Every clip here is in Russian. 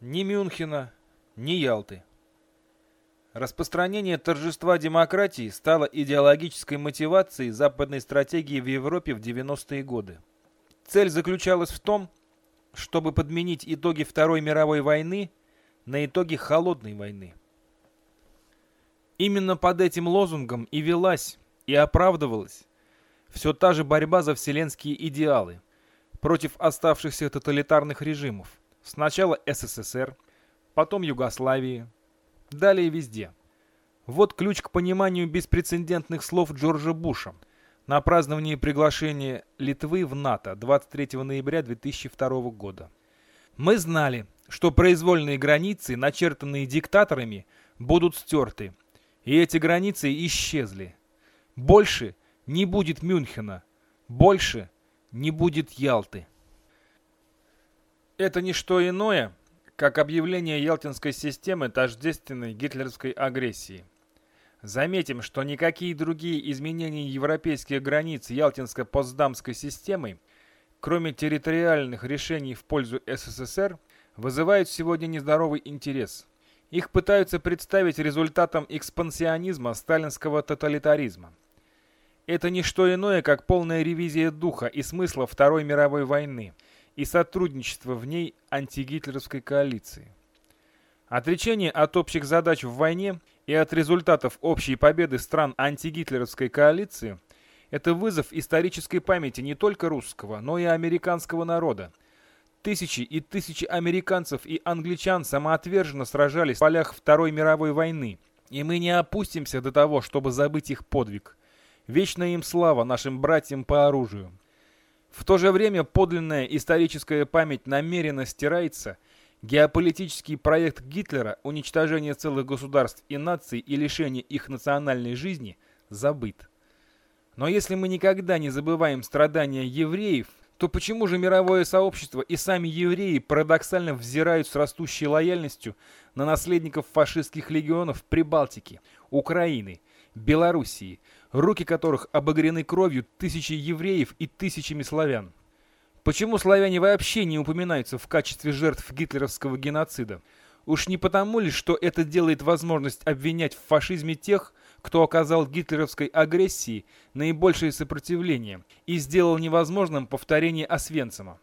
Ни Мюнхена, ни Ялты. Распространение торжества демократии стало идеологической мотивацией западной стратегии в Европе в 90-е годы. Цель заключалась в том, чтобы подменить итоги Второй мировой войны на итоги Холодной войны. Именно под этим лозунгом и велась, и оправдывалась все та же борьба за вселенские идеалы против оставшихся тоталитарных режимов. Сначала СССР, потом Югославии, далее везде. Вот ключ к пониманию беспрецедентных слов Джорджа Буша на праздновании приглашения Литвы в НАТО 23 ноября 2002 года. Мы знали, что произвольные границы, начертанные диктаторами, будут стерты, и эти границы исчезли. Больше не будет Мюнхена, больше не будет Ялты. Это не что иное, как объявление Ялтинской системы тождественной гитлеровской агрессии. Заметим, что никакие другие изменения европейских границ Ялтинско-Потсдамской системы, кроме территориальных решений в пользу СССР, вызывают сегодня нездоровый интерес. Их пытаются представить результатом экспансионизма сталинского тоталитаризма. Это не что иное, как полная ревизия духа и смысла Второй мировой войны и сотрудничество в ней антигитлеровской коалиции. Отречение от общих задач в войне и от результатов общей победы стран антигитлеровской коалиции – это вызов исторической памяти не только русского, но и американского народа. Тысячи и тысячи американцев и англичан самоотверженно сражались в полях Второй мировой войны, и мы не опустимся до того, чтобы забыть их подвиг. Вечная им слава нашим братьям по оружию. В то же время подлинная историческая память намеренно стирается, геополитический проект Гитлера, уничтожение целых государств и наций и лишение их национальной жизни, забыт. Но если мы никогда не забываем страдания евреев, то почему же мировое сообщество и сами евреи парадоксально взирают с растущей лояльностью на наследников фашистских легионов Прибалтики, Украины, Белоруссии, руки которых обогрены кровью тысячи евреев и тысячами славян. Почему славяне вообще не упоминаются в качестве жертв гитлеровского геноцида? Уж не потому ли, что это делает возможность обвинять в фашизме тех, кто оказал гитлеровской агрессии наибольшее сопротивление и сделал невозможным повторение Освенцима?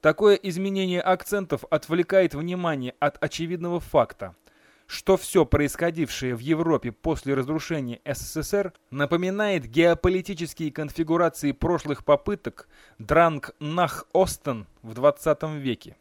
Такое изменение акцентов отвлекает внимание от очевидного факта – что все происходившее в Европе после разрушения СССР напоминает геополитические конфигурации прошлых попыток Дранг Нах Остен в 20 веке.